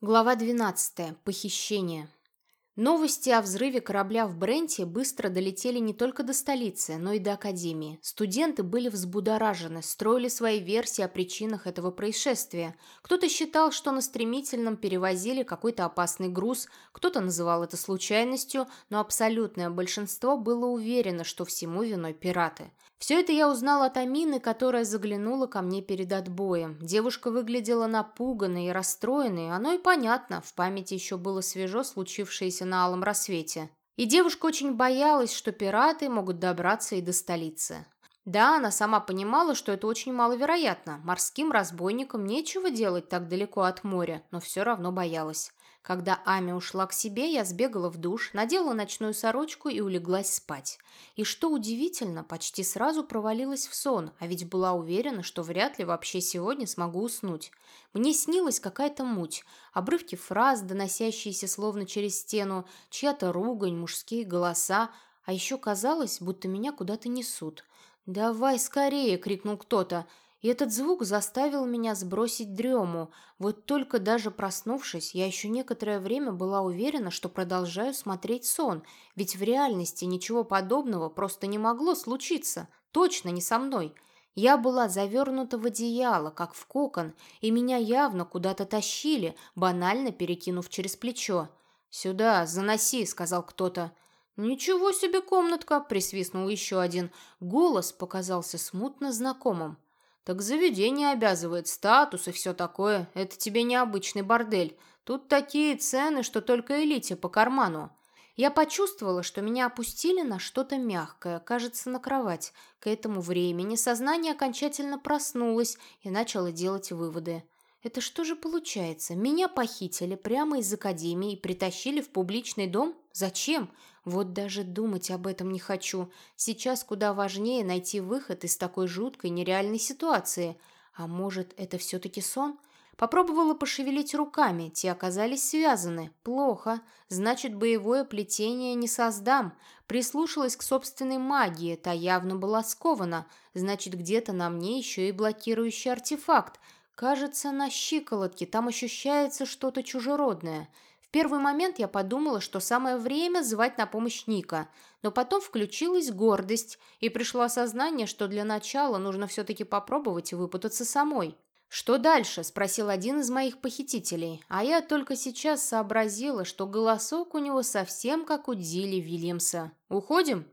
Глава 12. Похищение. Новости о взрыве корабля в Бренте быстро долетели не только до столицы, но и до Академии. Студенты были взбудоражены, строили свои версии о причинах этого происшествия. Кто-то считал, что на стремительном перевозили какой-то опасный груз, кто-то называл это случайностью, но абсолютное большинство было уверено, что всему виной пираты. Все это я узнала от Амины, которая заглянула ко мне перед отбоем. Девушка выглядела напуганной и расстроенной, оно и понятно, в памяти еще было свежо случившееся на алом рассвете. И девушка очень боялась, что пираты могут добраться и до столицы. Да, она сама понимала, что это очень маловероятно. Морским разбойникам нечего делать так далеко от моря, но все равно боялась. Когда Ами ушла к себе, я сбегала в душ, надела ночную сорочку и улеглась спать. И что удивительно, почти сразу провалилась в сон, а ведь была уверена, что вряд ли вообще сегодня смогу уснуть. Мне снилась какая-то муть, обрывки фраз, доносящиеся словно через стену, чья-то ругань, мужские голоса, а еще казалось, будто меня куда-то несут. «Давай скорее!» — крикнул кто-то и этот звук заставил меня сбросить дрему. Вот только даже проснувшись, я еще некоторое время была уверена, что продолжаю смотреть сон, ведь в реальности ничего подобного просто не могло случиться, точно не со мной. Я была завернута в одеяло, как в кокон, и меня явно куда-то тащили, банально перекинув через плечо. «Сюда, заноси», — сказал кто-то. «Ничего себе комнатка!» — присвистнул еще один. Голос показался смутно знакомым. Так заведение обязывает, статус и все такое. Это тебе не обычный бордель. Тут такие цены, что только элите по карману. Я почувствовала, что меня опустили на что-то мягкое, кажется, на кровать. К этому времени сознание окончательно проснулось и начало делать выводы. Это что же получается? Меня похитили прямо из академии и притащили в публичный дом? Зачем? Вот даже думать об этом не хочу. Сейчас куда важнее найти выход из такой жуткой нереальной ситуации. А может, это все-таки сон? Попробовала пошевелить руками, те оказались связаны. Плохо. Значит, боевое плетение не создам. Прислушалась к собственной магии, та явно была скована. Значит, где-то на мне еще и блокирующий артефакт. Кажется, на щиколотке там ощущается что-то чужеродное. В первый момент я подумала, что самое время звать на помощь Ника, но потом включилась гордость, и пришло осознание, что для начала нужно все-таки попробовать выпутаться самой. «Что дальше?» – спросил один из моих похитителей, а я только сейчас сообразила, что голосок у него совсем как у Дилли Вильямса. «Уходим?»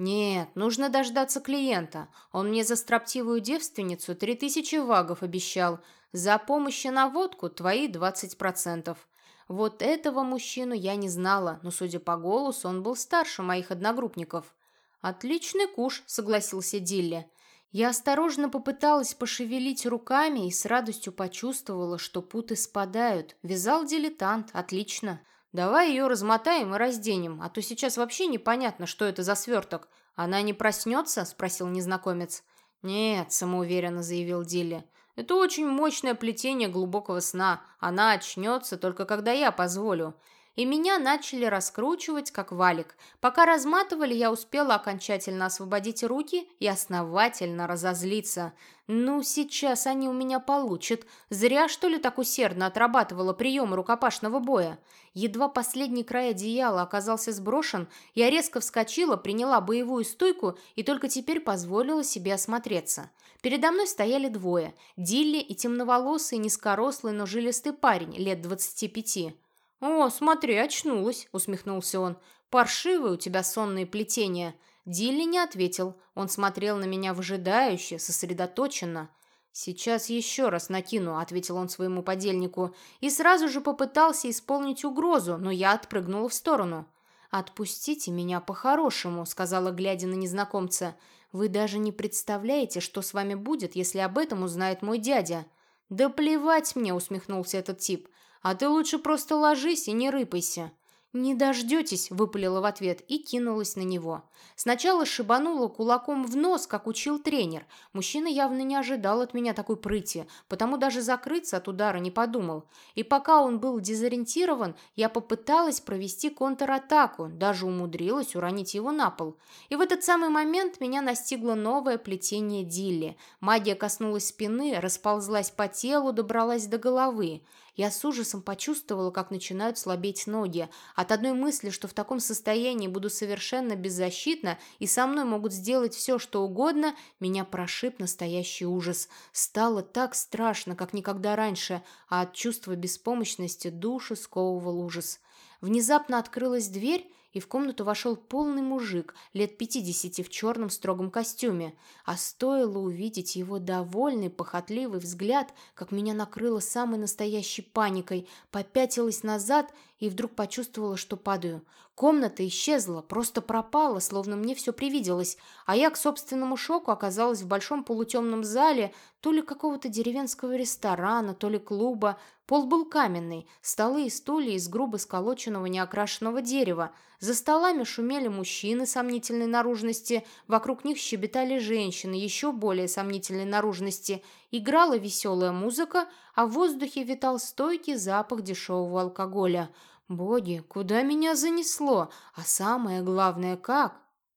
«Нет, нужно дождаться клиента. Он мне за строптивую девственницу три тысячи вагов обещал. За помощь на водку твои двадцать процентов. Вот этого мужчину я не знала, но, судя по голосу, он был старше моих одногруппников. «Отличный куш», — согласился Дилли. Я осторожно попыталась пошевелить руками и с радостью почувствовала, что путы спадают. Вязал дилетант, отлично. Давай ее размотаем и разденем, а то сейчас вообще непонятно, что это за сверток. Она не проснется?» — спросил незнакомец. «Нет», — самоуверенно заявил Дилли. Это очень мощное плетение глубокого сна. Она очнется только когда я позволю. И меня начали раскручивать, как валик. Пока разматывали, я успела окончательно освободить руки и основательно разозлиться. Ну, сейчас они у меня получат. Зря, что ли, так усердно отрабатывала приемы рукопашного боя. Едва последний край одеяла оказался сброшен, я резко вскочила, приняла боевую стойку и только теперь позволила себе осмотреться. Передо мной стояли двое – Дилли и темноволосый, низкорослый, но жилистый парень лет двадцати пяти. «О, смотри, очнулась», — усмехнулся он. «Паршивые у тебя сонные плетения». Дилли не ответил. Он смотрел на меня выжидающе, сосредоточенно. «Сейчас еще раз накину», — ответил он своему подельнику, и сразу же попытался исполнить угрозу, но я отпрыгнула в сторону. «Отпустите меня по-хорошему», — сказала, глядя на незнакомца. «Вы даже не представляете, что с вами будет, если об этом узнает мой дядя». «Да плевать мне», — усмехнулся этот тип. А ты лучше просто ложись и не рыпайся». «Не дождетесь», — выпалила в ответ и кинулась на него. Сначала шибанула кулаком в нос, как учил тренер. Мужчина явно не ожидал от меня такой прыти, потому даже закрыться от удара не подумал. И пока он был дезориентирован, я попыталась провести контратаку, даже умудрилась уронить его на пол. И в этот самый момент меня настигло новое плетение Дилли. Магия коснулась спины, расползлась по телу, добралась до головы. Я с ужасом почувствовала, как начинают слабеть ноги. От одной мысли, что в таком состоянии буду совершенно беззащитна и со мной могут сделать все, что угодно, меня прошиб настоящий ужас. Стало так страшно, как никогда раньше, а от чувства беспомощности душу сковывал ужас. Внезапно открылась дверь, и в комнату вошел полный мужик, лет пятидесяти в черном строгом костюме. А стоило увидеть его довольный, похотливый взгляд, как меня накрыло самой настоящей паникой, попятилась назад и вдруг почувствовала, что падаю. Комната исчезла, просто пропала, словно мне все привиделось, а я к собственному шоку оказалась в большом полутемном зале то ли какого-то деревенского ресторана, то ли клуба. Пол был каменный, столы и стулья из грубо сколоченного неокрашенного дерева. За столами шумели мужчины сомнительной наружности, вокруг них щебетали женщины еще более сомнительной наружности. Играла веселая музыка, а в воздухе витал стойкий запах дешевого алкоголя – Боги, куда меня занесло? А самое главное, как?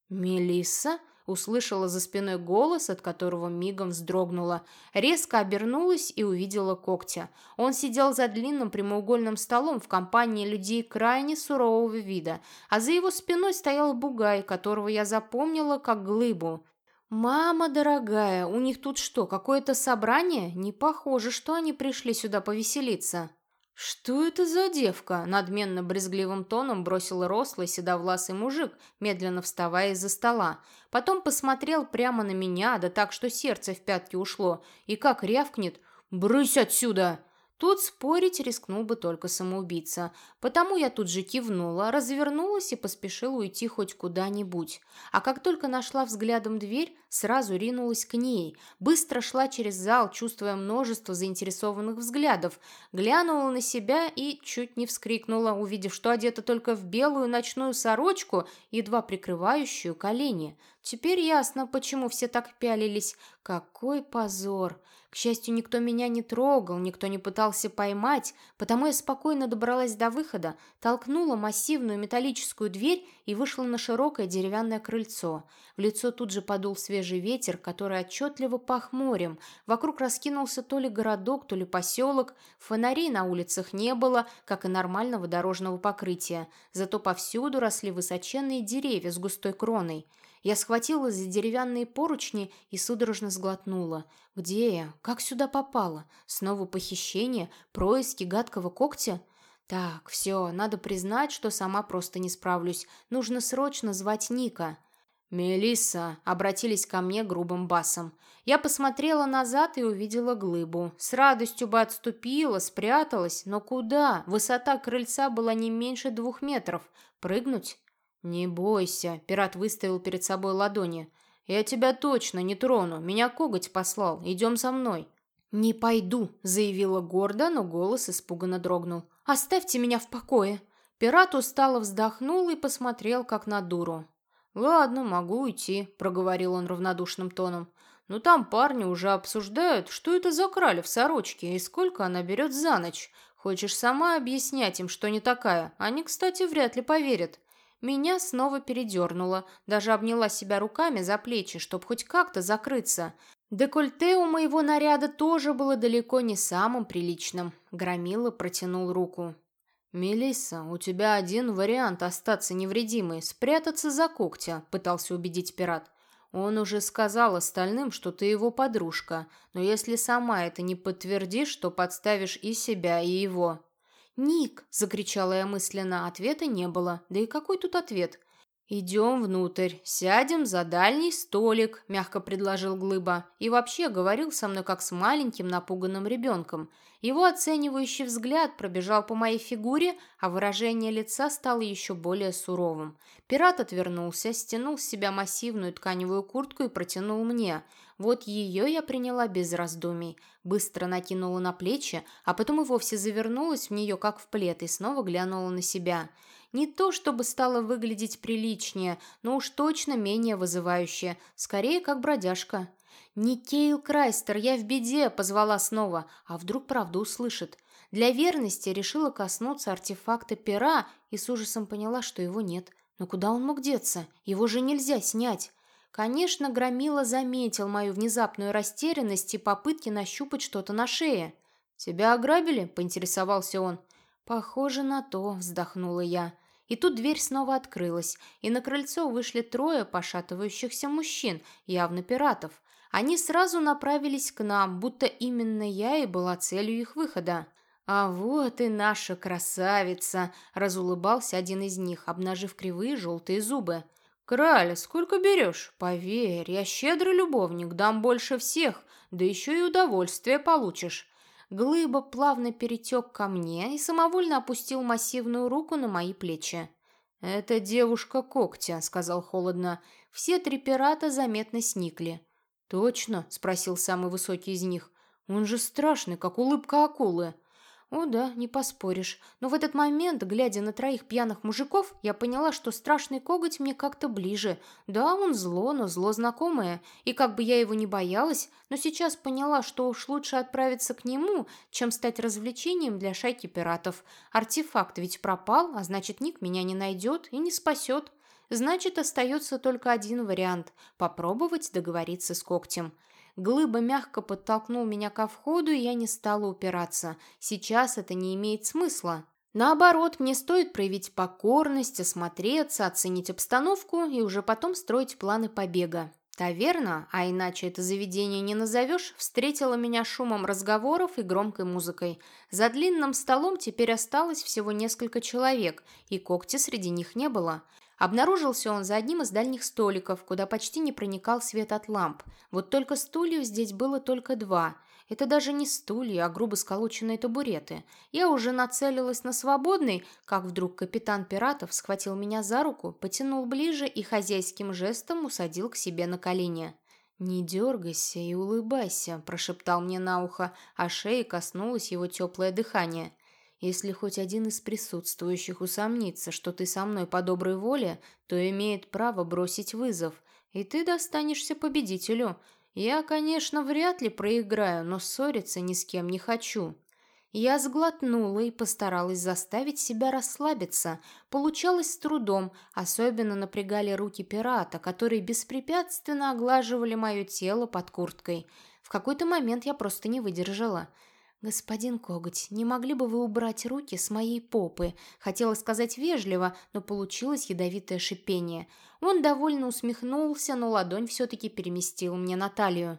Мелисса услышала за спиной голос, от которого мигом вздрогнула. Резко обернулась и увидела когтя. Он сидел за длинным прямоугольным столом в компании людей крайне сурового вида, а за его спиной стоял бугай, которого я запомнила как глыбу. «Мама дорогая, у них тут что, какое-то собрание? Не похоже, что они пришли сюда повеселиться». «Что это за девка?» – надменно брезгливым тоном бросил рослый седовласый мужик, медленно вставая из-за стола. Потом посмотрел прямо на меня, да так, что сердце в пятки ушло, и как рявкнет «Брысь отсюда!» Тут спорить рискнул бы только самоубийца. Потому я тут же кивнула, развернулась и поспешила уйти хоть куда-нибудь. А как только нашла взглядом дверь, сразу ринулась к ней. Быстро шла через зал, чувствуя множество заинтересованных взглядов. Глянула на себя и чуть не вскрикнула, увидев, что одета только в белую ночную сорочку, едва прикрывающую колени. Теперь ясно, почему все так пялились. Какой позор! К счастью, никто меня не трогал, никто не пытался поймать, потому я спокойно добралась до выхода, толкнула массивную металлическую дверь и вышла на широкое деревянное крыльцо. В лицо тут же подул свежий ветер, который отчетливо пах морем. Вокруг раскинулся то ли городок, то ли поселок. Фонарей на улицах не было, как и нормального дорожного покрытия. Зато повсюду росли высоченные деревья с густой кроной. Я схватилась за деревянные поручни и судорожно сглотнула. Где я? Как сюда попала? Снова похищение? Происки гадкого когтя? Так, все, надо признать, что сама просто не справлюсь. Нужно срочно звать Ника. «Мелисса!» — обратились ко мне грубым басом. Я посмотрела назад и увидела глыбу. С радостью бы отступила, спряталась, но куда? Высота крыльца была не меньше двух метров. Прыгнуть? «Не бойся», — пират выставил перед собой ладони. «Я тебя точно не трону. Меня коготь послал. Идем со мной». «Не пойду», — заявила гордо, но голос испуганно дрогнул. «Оставьте меня в покое». Пират устало вздохнул и посмотрел, как на дуру. «Ладно, могу уйти», — проговорил он равнодушным тоном. «Но там парни уже обсуждают, что это за краль в сорочке и сколько она берет за ночь. Хочешь сама объяснять им, что не такая? Они, кстати, вряд ли поверят. Меня снова передернуло, даже обняла себя руками за плечи, чтобы хоть как-то закрыться. Декольте у моего наряда тоже было далеко не самым приличным. Громила протянул руку. «Мелисса, у тебя один вариант остаться невредимой, спрятаться за когтя», — пытался убедить пират. «Он уже сказал остальным, что ты его подружка, но если сама это не подтвердишь, то подставишь и себя, и его». «Ник!» – закричала я мысленно. Ответа не было. Да и какой тут ответ? «Идем внутрь, сядем за дальний столик», – мягко предложил Глыба. И вообще говорил со мной как с маленьким напуганным ребенком. Его оценивающий взгляд пробежал по моей фигуре, а выражение лица стало еще более суровым. Пират отвернулся, стянул с себя массивную тканевую куртку и протянул мне. Вот ее я приняла без раздумий. Быстро накинула на плечи, а потом и вовсе завернулась в нее, как в плед, и снова глянула на себя – не то чтобы стало выглядеть приличнее, но уж точно менее вызывающе, скорее как бродяжка. «Никейл Крайстер, я в беде!» – позвала снова, а вдруг правда услышит. Для верности решила коснуться артефакта пера и с ужасом поняла, что его нет. Но куда он мог деться? Его же нельзя снять. Конечно, Громила заметил мою внезапную растерянность и попытки нащупать что-то на шее. «Тебя ограбили?» – поинтересовался он. «Похоже на то», – вздохнула я. И тут дверь снова открылась, и на крыльцо вышли трое пошатывающихся мужчин, явно пиратов. Они сразу направились к нам, будто именно я и была целью их выхода. «А вот и наша красавица!» – разулыбался один из них, обнажив кривые желтые зубы. «Краля, сколько берешь? Поверь, я щедрый любовник, дам больше всех, да еще и удовольствие получишь». Глыба плавно перетек ко мне и самовольно опустил массивную руку на мои плечи. «Это девушка когтя», — сказал холодно. Все три пирата заметно сникли. «Точно?» — спросил самый высокий из них. «Он же страшный, как улыбка акулы». О да, не поспоришь. Но в этот момент, глядя на троих пьяных мужиков, я поняла, что страшный коготь мне как-то ближе. Да, он зло, но зло знакомое. И как бы я его не боялась, но сейчас поняла, что уж лучше отправиться к нему, чем стать развлечением для шайки пиратов. Артефакт ведь пропал, а значит, Ник меня не найдет и не спасет. Значит, остается только один вариант – попробовать договориться с когтем. Глыба мягко подтолкнул меня ко входу, и я не стала упираться. Сейчас это не имеет смысла. Наоборот, мне стоит проявить покорность, осмотреться, оценить обстановку и уже потом строить планы побега. Таверна, а иначе это заведение не назовешь, встретила меня шумом разговоров и громкой музыкой. За длинным столом теперь осталось всего несколько человек, и когти среди них не было. Обнаружился он за одним из дальних столиков, куда почти не проникал свет от ламп. Вот только стульев здесь было только два. Это даже не стулья, а грубо сколоченные табуреты. Я уже нацелилась на свободный, как вдруг капитан пиратов схватил меня за руку, потянул ближе и хозяйским жестом усадил к себе на колени. «Не дергайся и улыбайся», – прошептал мне на ухо, а шеи коснулось его теплое дыхание – если хоть один из присутствующих усомнится, что ты со мной по доброй воле, то имеет право бросить вызов, и ты достанешься победителю. Я, конечно, вряд ли проиграю, но ссориться ни с кем не хочу». Я сглотнула и постаралась заставить себя расслабиться. Получалось с трудом, особенно напрягали руки пирата, которые беспрепятственно оглаживали мое тело под курткой. В какой-то момент я просто не выдержала – «Господин Коготь, не могли бы вы убрать руки с моей попы?» Хотела сказать вежливо, но получилось ядовитое шипение. Он довольно усмехнулся, но ладонь все-таки переместил мне на талию.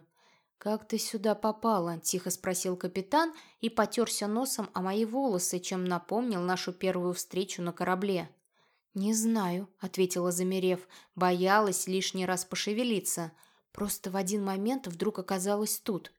«Как ты сюда попала?» – тихо спросил капитан и потерся носом о мои волосы, чем напомнил нашу первую встречу на корабле. «Не знаю», – ответила замерев, боялась лишний раз пошевелиться. Просто в один момент вдруг оказалась тут.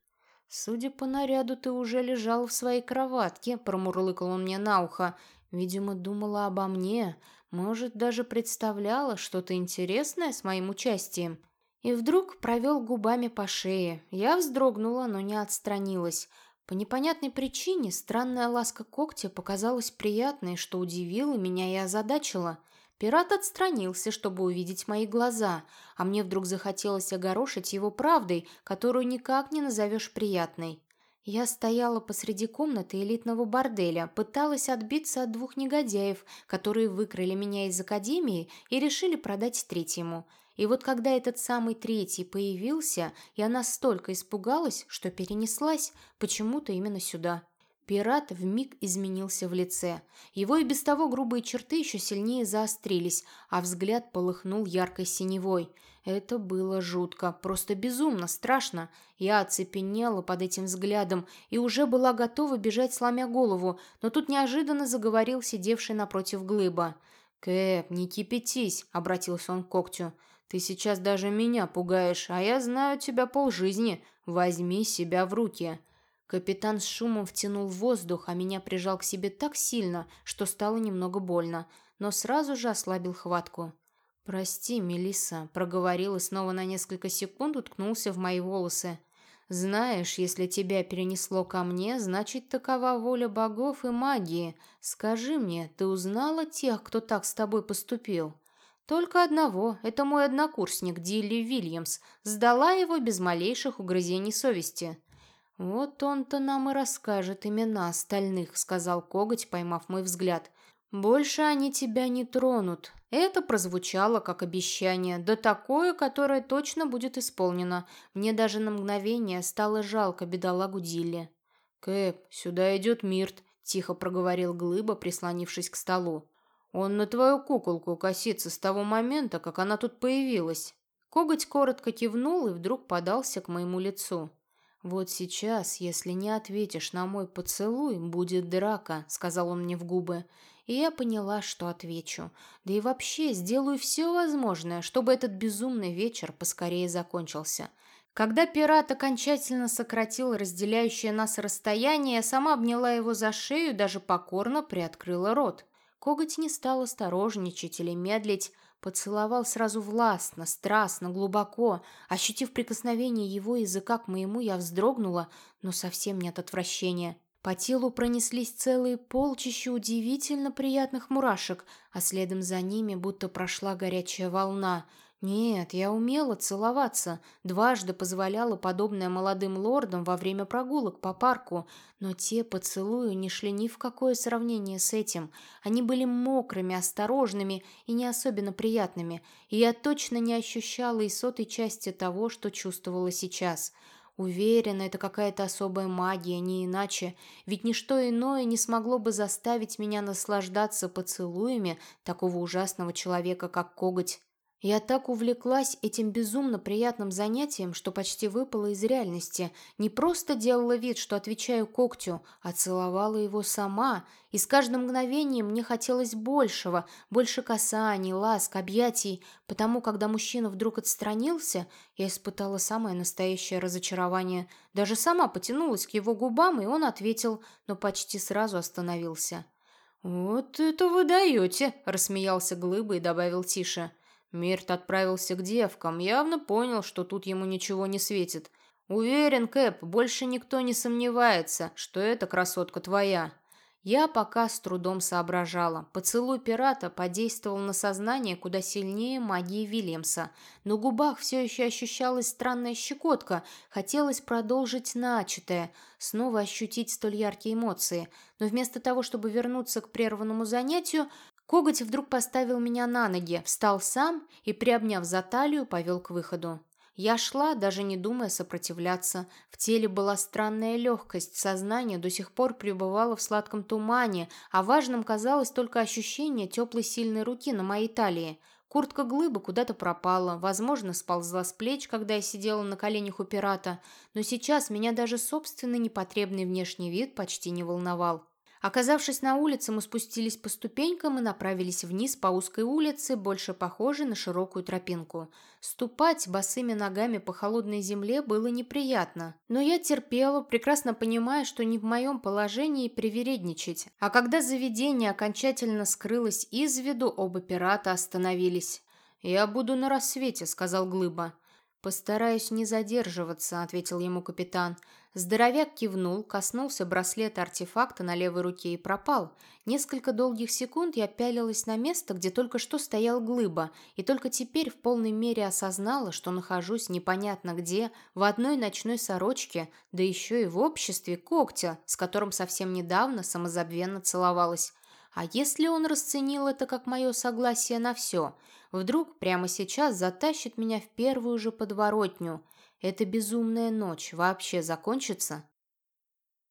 «Судя по наряду, ты уже лежала в своей кроватке», — промурлыкал он мне на ухо. «Видимо, думала обо мне. Может, даже представляла что-то интересное с моим участием». И вдруг провел губами по шее. Я вздрогнула, но не отстранилась. По непонятной причине странная ласка когтя показалась приятной, что удивило меня и озадачило. Пират отстранился, чтобы увидеть мои глаза, а мне вдруг захотелось огорошить его правдой, которую никак не назовешь приятной. Я стояла посреди комнаты элитного борделя, пыталась отбиться от двух негодяев, которые выкрали меня из академии и решили продать третьему. И вот когда этот самый третий появился, я настолько испугалась, что перенеслась почему-то именно сюда. Пират вмиг изменился в лице. Его и без того грубые черты еще сильнее заострились, а взгляд полыхнул яркой синевой. Это было жутко, просто безумно страшно. Я оцепенела под этим взглядом и уже была готова бежать, сломя голову, но тут неожиданно заговорил сидевший напротив глыба. «Кэп, не кипятись», — обратился он к когтю. «Ты сейчас даже меня пугаешь, а я знаю тебя полжизни. Возьми себя в руки». Капитан с шумом втянул воздух, а меня прижал к себе так сильно, что стало немного больно, но сразу же ослабил хватку. «Прости, Мелисса», — проговорил и снова на несколько секунд уткнулся в мои волосы. «Знаешь, если тебя перенесло ко мне, значит, такова воля богов и магии. Скажи мне, ты узнала тех, кто так с тобой поступил?» «Только одного. Это мой однокурсник Дилли Вильямс. Сдала его без малейших угрызений совести». «Вот он-то нам и расскажет имена остальных», — сказал коготь, поймав мой взгляд. «Больше они тебя не тронут». Это прозвучало как обещание, да такое, которое точно будет исполнено. Мне даже на мгновение стало жалко бедолагу Дилли. «Кэп, сюда идет Мирт», — тихо проговорил Глыба, прислонившись к столу. «Он на твою куколку косится с того момента, как она тут появилась». Коготь коротко кивнул и вдруг подался к моему лицу. «Вот сейчас, если не ответишь на мой поцелуй, будет драка», — сказал он мне в губы. И я поняла, что отвечу. Да и вообще сделаю все возможное, чтобы этот безумный вечер поскорее закончился. Когда пират окончательно сократил разделяющее нас расстояние, я сама обняла его за шею, даже покорно приоткрыла рот. Коготь не стал осторожничать или медлить, поцеловал сразу властно, страстно, глубоко. Ощутив прикосновение его языка к моему, я вздрогнула, но совсем не от отвращения. По телу пронеслись целые полчища удивительно приятных мурашек, а следом за ними будто прошла горячая волна — нет, я умела целоваться, дважды позволяла подобное молодым лордам во время прогулок по парку, но те поцелуи не шли ни в какое сравнение с этим. Они были мокрыми, осторожными и не особенно приятными, и я точно не ощущала и сотой части того, что чувствовала сейчас. Уверена, это какая-то особая магия, не иначе, ведь ничто иное не смогло бы заставить меня наслаждаться поцелуями такого ужасного человека, как коготь. Я так увлеклась этим безумно приятным занятием, что почти выпала из реальности. Не просто делала вид, что отвечаю когтю, а целовала его сама. И с каждым мгновением мне хотелось большего, больше касаний, ласк, объятий. Потому, когда мужчина вдруг отстранился, я испытала самое настоящее разочарование. Даже сама потянулась к его губам, и он ответил, но почти сразу остановился. «Вот это вы даете!» – рассмеялся Глыба и добавил тише – Мирт отправился к девкам, явно понял, что тут ему ничего не светит. Уверен, Кэп, больше никто не сомневается, что эта красотка твоя. Я пока с трудом соображала. Поцелуй пирата подействовал на сознание куда сильнее магии Вильямса. На губах все еще ощущалась странная щекотка. Хотелось продолжить начатое, снова ощутить столь яркие эмоции. Но вместо того, чтобы вернуться к прерванному занятию, Коготь вдруг поставил меня на ноги, встал сам и, приобняв за талию, повел к выходу. Я шла, даже не думая сопротивляться. В теле была странная легкость, сознание до сих пор пребывало в сладком тумане, а важным казалось только ощущение теплой сильной руки на моей талии. Куртка глыбы куда-то пропала, возможно, сползла с плеч, когда я сидела на коленях у пирата, но сейчас меня даже собственный непотребный внешний вид почти не волновал. Оказавшись на улице, мы спустились по ступенькам и направились вниз по узкой улице, больше похожей на широкую тропинку. Ступать босыми ногами по холодной земле было неприятно, но я терпела, прекрасно понимая, что не в моем положении привередничать. А когда заведение окончательно скрылось из виду, оба пирата остановились. «Я буду на рассвете», — сказал Глыба. «Постараюсь не задерживаться», — ответил ему капитан. Здоровяк кивнул, коснулся браслета артефакта на левой руке и пропал. Несколько долгих секунд я пялилась на место, где только что стоял глыба, и только теперь в полной мере осознала, что нахожусь непонятно где, в одной ночной сорочке, да еще и в обществе когтя, с которым совсем недавно самозабвенно целовалась. А если он расценил это как мое согласие на все? Вдруг прямо сейчас затащит меня в первую же подворотню – эта безумная ночь вообще закончится?